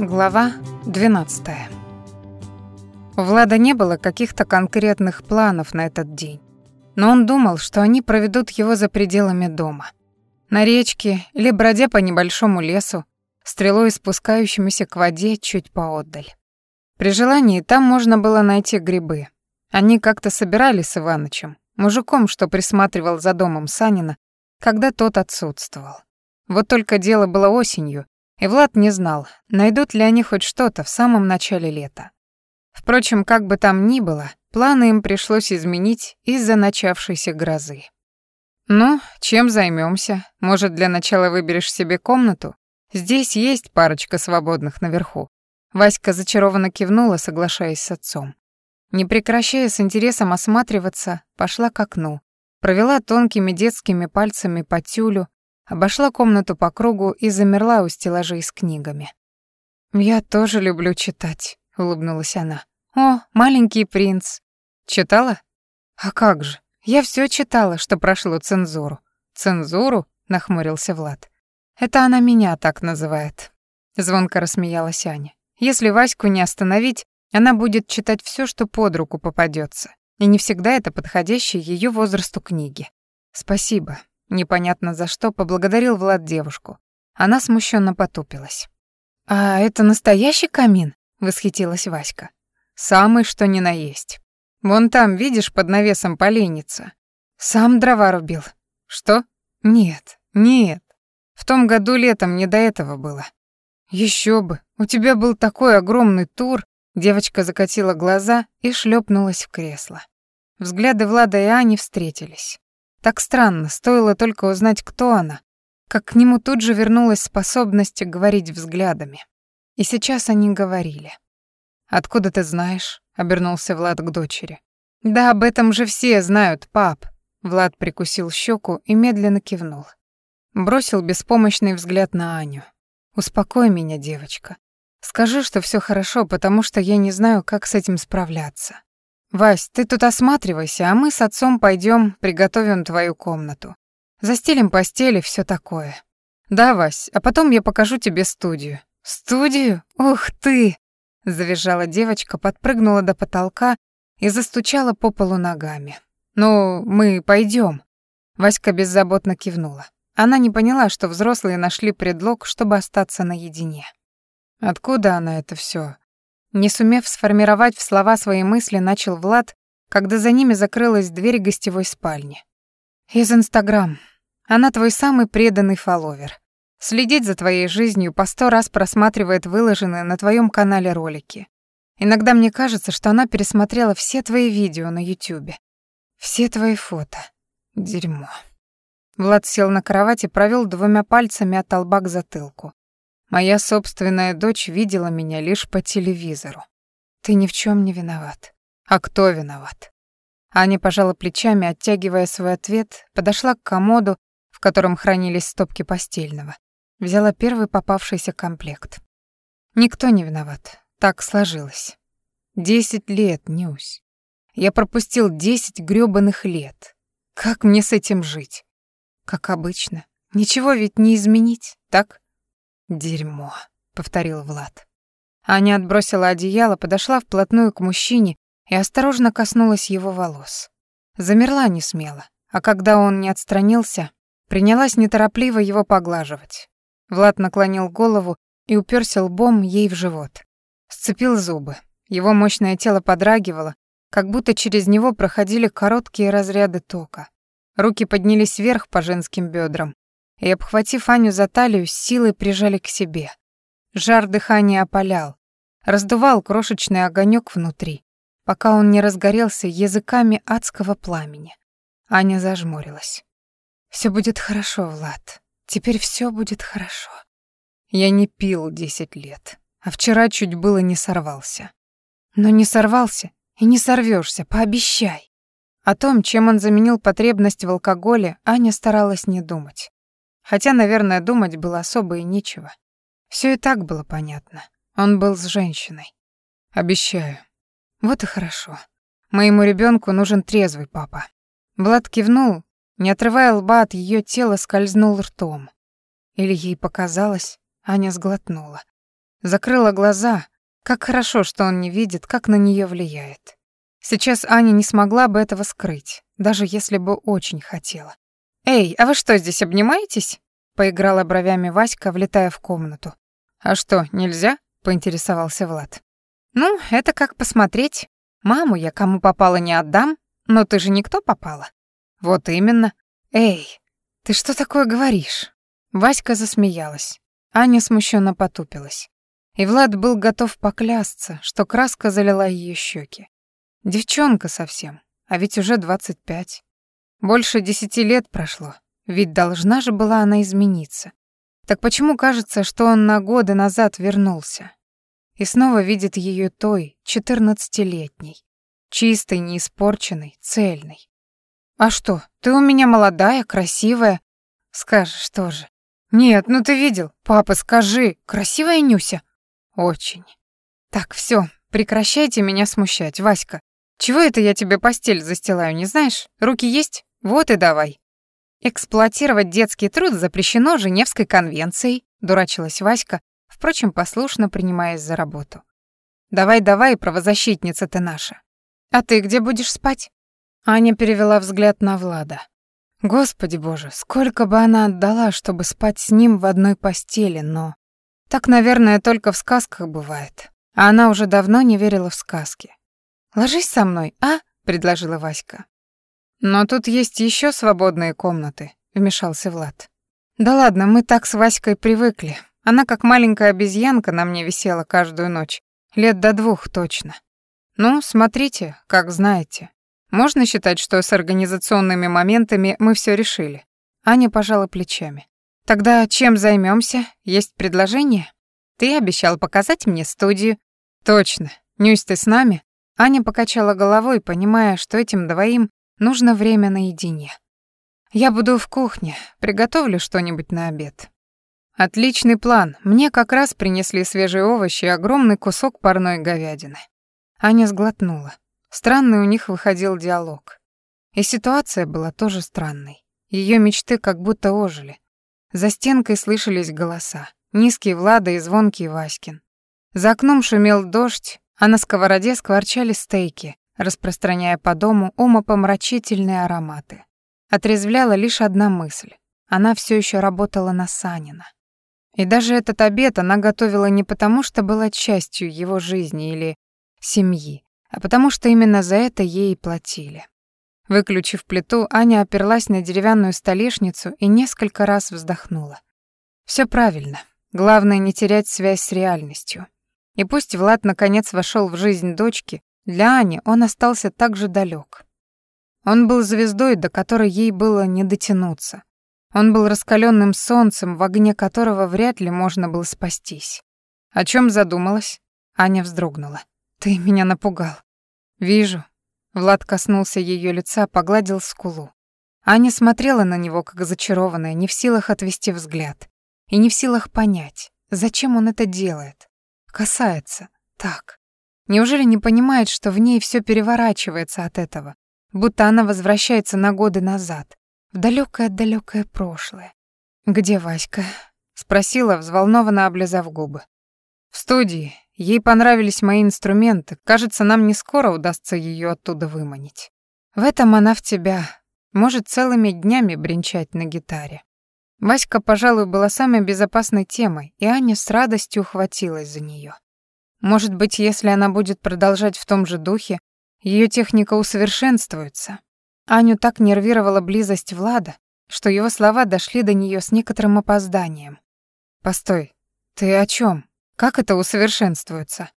Глава 12. У Влада не было каких-то конкретных планов на этот день, но он думал, что они проведут его за пределами дома. На речке или бродя по небольшому лесу, стрелой спускающимися к воде чуть поотдаль. При желании там можно было найти грибы. Они как-то собирались с Иванычем, мужиком, что присматривал за домом Санина, когда тот отсутствовал. Вот только дело было осенью, и Влад не знал, найдут ли они хоть что-то в самом начале лета. Впрочем, как бы там ни было, планы им пришлось изменить из-за начавшейся грозы. «Ну, чем займемся? Может, для начала выберешь себе комнату? Здесь есть парочка свободных наверху». Васька зачарованно кивнула, соглашаясь с отцом. Не прекращая с интересом осматриваться, пошла к окну, провела тонкими детскими пальцами по тюлю, обошла комнату по кругу и замерла у стеллажей с книгами. «Я тоже люблю читать», — улыбнулась она. «О, маленький принц. Читала?» «А как же? Я все читала, что прошло цензуру». «Цензуру?» — нахмурился Влад. «Это она меня так называет», — звонко рассмеялась Аня. «Если Ваську не остановить, она будет читать все, что под руку попадется, и не всегда это подходящие ее возрасту книги. Спасибо, Непонятно за что поблагодарил Влад девушку. Она смущенно потупилась. «А это настоящий камин?» — восхитилась Васька. «Самый, что ни на есть. Вон там, видишь, под навесом поленница. Сам дрова рубил. Что? Нет, нет. В том году летом не до этого было. Еще бы, у тебя был такой огромный тур. Девочка закатила глаза и шлепнулась в кресло. Взгляды Влада и Ани встретились. Так странно, стоило только узнать, кто она, как к нему тут же вернулась способность говорить взглядами. И сейчас они говорили. «Откуда ты знаешь?» — обернулся Влад к дочери. «Да об этом же все знают, пап». Влад прикусил щеку и медленно кивнул. Бросил беспомощный взгляд на Аню. «Успокой меня, девочка. Скажи, что все хорошо, потому что я не знаю, как с этим справляться. «Вась, ты тут осматривайся, а мы с отцом пойдем приготовим твою комнату. Застелим постели, все такое». «Да, Вась, а потом я покажу тебе студию». «Студию? Ух ты!» Завизжала девочка, подпрыгнула до потолка и застучала по полу ногами. «Ну, мы пойдем. Васька беззаботно кивнула. Она не поняла, что взрослые нашли предлог, чтобы остаться наедине. Откуда она это все? Не сумев сформировать в слова свои мысли, начал Влад, когда за ними закрылась дверь гостевой спальни. «Из Инстаграм. Она твой самый преданный фолловер. Следить за твоей жизнью по сто раз просматривает выложенные на твоем канале ролики. Иногда мне кажется, что она пересмотрела все твои видео на Ютубе. Все твои фото. Дерьмо». Влад сел на кровать и провел двумя пальцами от лба к затылку. Моя собственная дочь видела меня лишь по телевизору. Ты ни в чем не виноват. А кто виноват? Аня пожала плечами, оттягивая свой ответ, подошла к комоду, в котором хранились стопки постельного. Взяла первый попавшийся комплект. Никто не виноват. Так сложилось. Десять лет, Нюсь. Я пропустил десять грёбаных лет. Как мне с этим жить? Как обычно. Ничего ведь не изменить, так? «Дерьмо», — повторил Влад. Аня отбросила одеяло, подошла вплотную к мужчине и осторожно коснулась его волос. Замерла не смело, а когда он не отстранился, принялась неторопливо его поглаживать. Влад наклонил голову и уперся лбом ей в живот. Сцепил зубы. Его мощное тело подрагивало, как будто через него проходили короткие разряды тока. Руки поднялись вверх по женским бедрам, и, обхватив Аню за талию, силой прижали к себе. Жар дыхания опалял, раздувал крошечный огонек внутри, пока он не разгорелся языками адского пламени. Аня зажмурилась. Все будет хорошо, Влад. Теперь все будет хорошо. Я не пил десять лет, а вчера чуть было не сорвался. Но не сорвался и не сорвешься, пообещай. О том, чем он заменил потребность в алкоголе, Аня старалась не думать. Хотя, наверное, думать было особо и нечего. Все и так было понятно. Он был с женщиной. Обещаю. Вот и хорошо. Моему ребенку нужен трезвый папа. Влад кивнул, не отрывая лба от ее тела, скользнул ртом. Или ей показалось, Аня сглотнула. Закрыла глаза. Как хорошо, что он не видит, как на нее влияет. Сейчас Аня не смогла бы этого скрыть, даже если бы очень хотела. «Эй, а вы что, здесь обнимаетесь?» — поиграла бровями Васька, влетая в комнату. «А что, нельзя?» — поинтересовался Влад. «Ну, это как посмотреть. Маму я кому попала не отдам, но ты же никто попала». «Вот именно. Эй, ты что такое говоришь?» Васька засмеялась. Аня смущенно потупилась. И Влад был готов поклясться, что краска залила ее щеки. Девчонка совсем, а ведь уже двадцать пять. Больше десяти лет прошло, ведь должна же была она измениться. Так почему кажется, что он на годы назад вернулся? И снова видит ее той, четырнадцатилетней, чистой, неиспорченной, цельной. «А что, ты у меня молодая, красивая?» «Скажешь тоже». «Нет, ну ты видел? Папа, скажи, красивая Нюся?» «Очень». «Так, все, прекращайте меня смущать, Васька. Чего это я тебе постель застилаю, не знаешь? Руки есть? Вот и давай. Эксплуатировать детский труд запрещено Женевской конвенцией, дурачилась Васька, впрочем, послушно принимаясь за работу. Давай-давай, правозащитница ты наша. А ты где будешь спать? Аня перевела взгляд на Влада. Господи боже, сколько бы она отдала, чтобы спать с ним в одной постели, но... Так, наверное, только в сказках бывает. А она уже давно не верила в сказки. «Ложись со мной, а?» — предложила Васька. «Но тут есть еще свободные комнаты», — вмешался Влад. «Да ладно, мы так с Васькой привыкли. Она как маленькая обезьянка на мне висела каждую ночь. Лет до двух точно. Ну, смотрите, как знаете. Можно считать, что с организационными моментами мы все решили?» Аня пожала плечами. «Тогда чем займемся? Есть предложение? Ты обещал показать мне студию». «Точно. Нюсь, ты с нами?» Аня покачала головой, понимая, что этим двоим нужно время наедине. «Я буду в кухне, приготовлю что-нибудь на обед». «Отличный план. Мне как раз принесли свежие овощи и огромный кусок парной говядины». Аня сглотнула. Странный у них выходил диалог. И ситуация была тоже странной. Ее мечты как будто ожили. За стенкой слышались голоса. Низкий Влада и звонкий Васькин. За окном шумел дождь, а на сковороде скворчали стейки, распространяя по дому умопомрачительные ароматы. Отрезвляла лишь одна мысль. Она все еще работала на Санина. И даже этот обед она готовила не потому, что была частью его жизни или семьи, а потому что именно за это ей и платили. Выключив плиту, Аня оперлась на деревянную столешницу и несколько раз вздохнула. Все правильно. Главное не терять связь с реальностью. И пусть Влад наконец вошел в жизнь дочки, для Ани он остался так же далек. Он был звездой, до которой ей было не дотянуться. Он был раскаленным солнцем, в огне которого вряд ли можно было спастись. О чем задумалась? Аня вздрогнула. Ты меня напугал. Вижу. Влад коснулся ее лица, погладил скулу. Аня смотрела на него как зачарованная, не в силах отвести взгляд и не в силах понять, зачем он это делает. Касается. Так. Неужели не понимает, что в ней все переворачивается от этого, будто она возвращается на годы назад, в далекое-далекое прошлое? «Где Васька?» — спросила, взволнованно облизав губы. «В студии. Ей понравились мои инструменты. Кажется, нам не скоро удастся ее оттуда выманить. В этом она в тебя. Может целыми днями бренчать на гитаре. Васька, пожалуй, была самой безопасной темой, и Аня с радостью ухватилась за нее. Может быть, если она будет продолжать в том же духе, ее техника усовершенствуется. Аню так нервировала близость Влада, что его слова дошли до нее с некоторым опозданием. «Постой, ты о чем? Как это усовершенствуется?»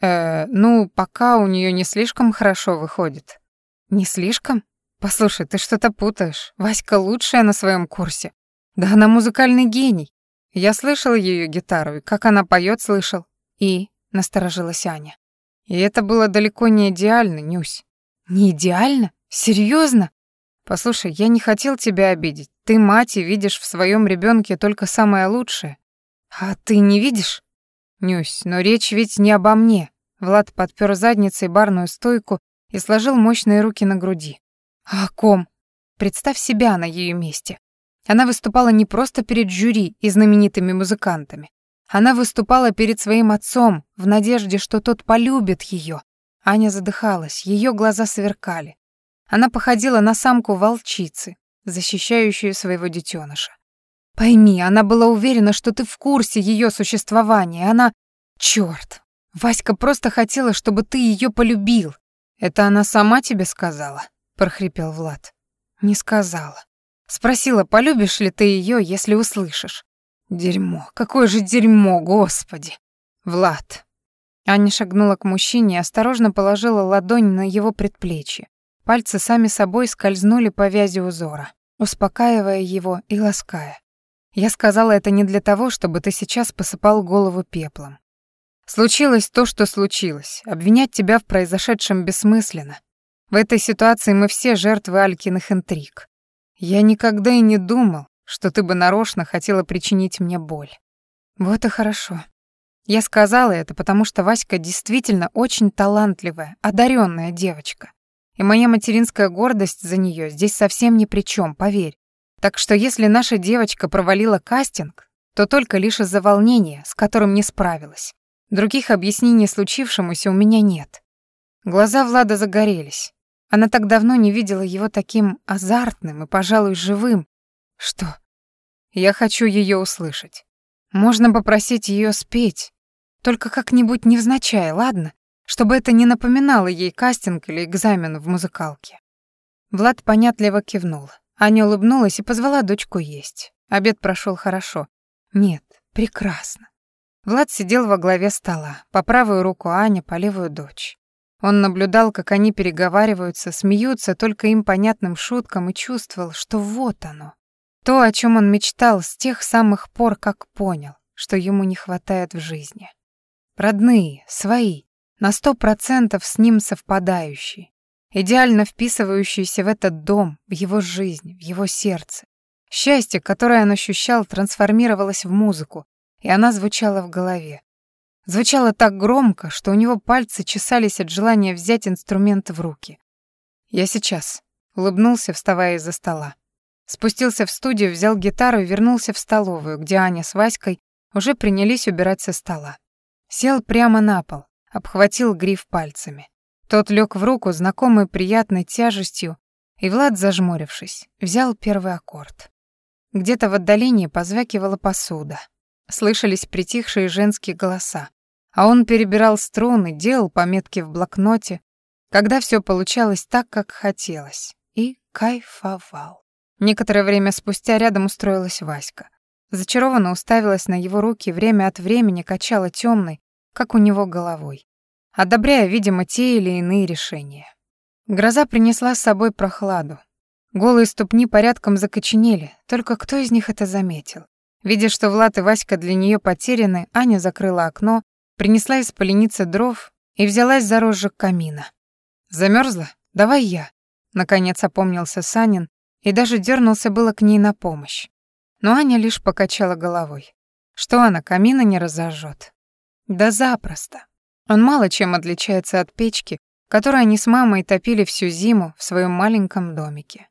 «Э, ну, пока у нее не слишком хорошо выходит». «Не слишком? Послушай, ты что-то путаешь. Васька лучшая на своем курсе. Да она музыкальный гений. Я слышал ее гитару, и как она поет, слышал. И, насторожилась Аня. И это было далеко не идеально, Нюсь. Не идеально? Серьезно? Послушай, я не хотел тебя обидеть. Ты мать и видишь в своем ребенке только самое лучшее. А ты не видишь? Нюсь, но речь ведь не обо мне. Влад подпер задницей барную стойку и сложил мощные руки на груди. А ком? Представь себя на ее месте. Она выступала не просто перед жюри и знаменитыми музыкантами. Она выступала перед своим отцом в надежде, что тот полюбит ее. Аня задыхалась, ее глаза сверкали. Она походила на самку волчицы, защищающую своего детеныша. Пойми, она была уверена, что ты в курсе ее существования. Она... Черт! Васька просто хотела, чтобы ты ее полюбил. Это она сама тебе сказала? прохрипел Влад. Не сказала. Спросила, полюбишь ли ты ее, если услышишь. Дерьмо, какое же дерьмо, господи. Влад. Аня шагнула к мужчине и осторожно положила ладонь на его предплечье. Пальцы сами собой скользнули по вязи узора, успокаивая его и лаская. Я сказала это не для того, чтобы ты сейчас посыпал голову пеплом. Случилось то, что случилось. Обвинять тебя в произошедшем бессмысленно. В этой ситуации мы все жертвы Алькиных интриг. Я никогда и не думал, что ты бы нарочно хотела причинить мне боль. Вот и хорошо. Я сказала это, потому что Васька действительно очень талантливая, одаренная девочка. И моя материнская гордость за нее здесь совсем ни при чем, поверь. Так что если наша девочка провалила кастинг, то только лишь из-за волнения, с которым не справилась. Других объяснений случившемуся у меня нет. Глаза Влада загорелись. Она так давно не видела его таким азартным и, пожалуй, живым. Что? Я хочу ее услышать. Можно попросить ее спеть, только как-нибудь невзначай, ладно? Чтобы это не напоминало ей кастинг или экзамен в музыкалке. Влад понятливо кивнул. Аня улыбнулась и позвала дочку есть. Обед прошел хорошо. Нет, прекрасно. Влад сидел во главе стола, по правую руку Аня, по левую дочь. Он наблюдал, как они переговариваются, смеются только им понятным шуткам и чувствовал, что вот оно. То, о чем он мечтал с тех самых пор, как понял, что ему не хватает в жизни. Родные, свои, на сто процентов с ним совпадающие идеально вписывающийся в этот дом, в его жизнь, в его сердце. Счастье, которое он ощущал, трансформировалось в музыку, и она звучала в голове. Звучала так громко, что у него пальцы чесались от желания взять инструмент в руки. «Я сейчас», — улыбнулся, вставая из-за стола. Спустился в студию, взял гитару и вернулся в столовую, где Аня с Васькой уже принялись убирать со стола. Сел прямо на пол, обхватил гриф пальцами. Тот лег в руку знакомой приятной тяжестью, и Влад, зажмурившись, взял первый аккорд. Где-то в отдалении позвякивала посуда. Слышались притихшие женские голоса. А он перебирал струны, делал пометки в блокноте, когда все получалось так, как хотелось, и кайфовал. Некоторое время спустя рядом устроилась Васька. Зачарованно уставилась на его руки, время от времени качала темной, как у него головой одобряя, видимо, те или иные решения. Гроза принесла с собой прохладу. Голые ступни порядком закоченели, только кто из них это заметил? Видя, что Влад и Васька для нее потеряны, Аня закрыла окно, принесла из поленицы дров и взялась за розжиг камина. Замерзла? Давай я. Наконец опомнился Санин и даже дернулся было к ней на помощь. Но Аня лишь покачала головой. Что она камина не разожжет? Да запросто. Он мало чем отличается от печки, которую они с мамой топили всю зиму в своем маленьком домике.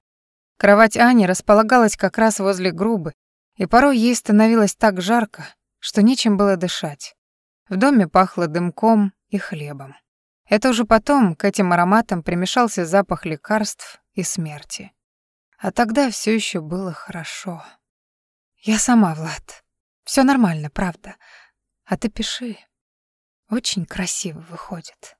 Кровать Ани располагалась как раз возле грубы, и порой ей становилось так жарко, что нечем было дышать. В доме пахло дымком и хлебом. Это уже потом к этим ароматам примешался запах лекарств и смерти. А тогда все еще было хорошо. Я сама, Влад. Все нормально, правда. А ты пиши. Очень красиво выходит.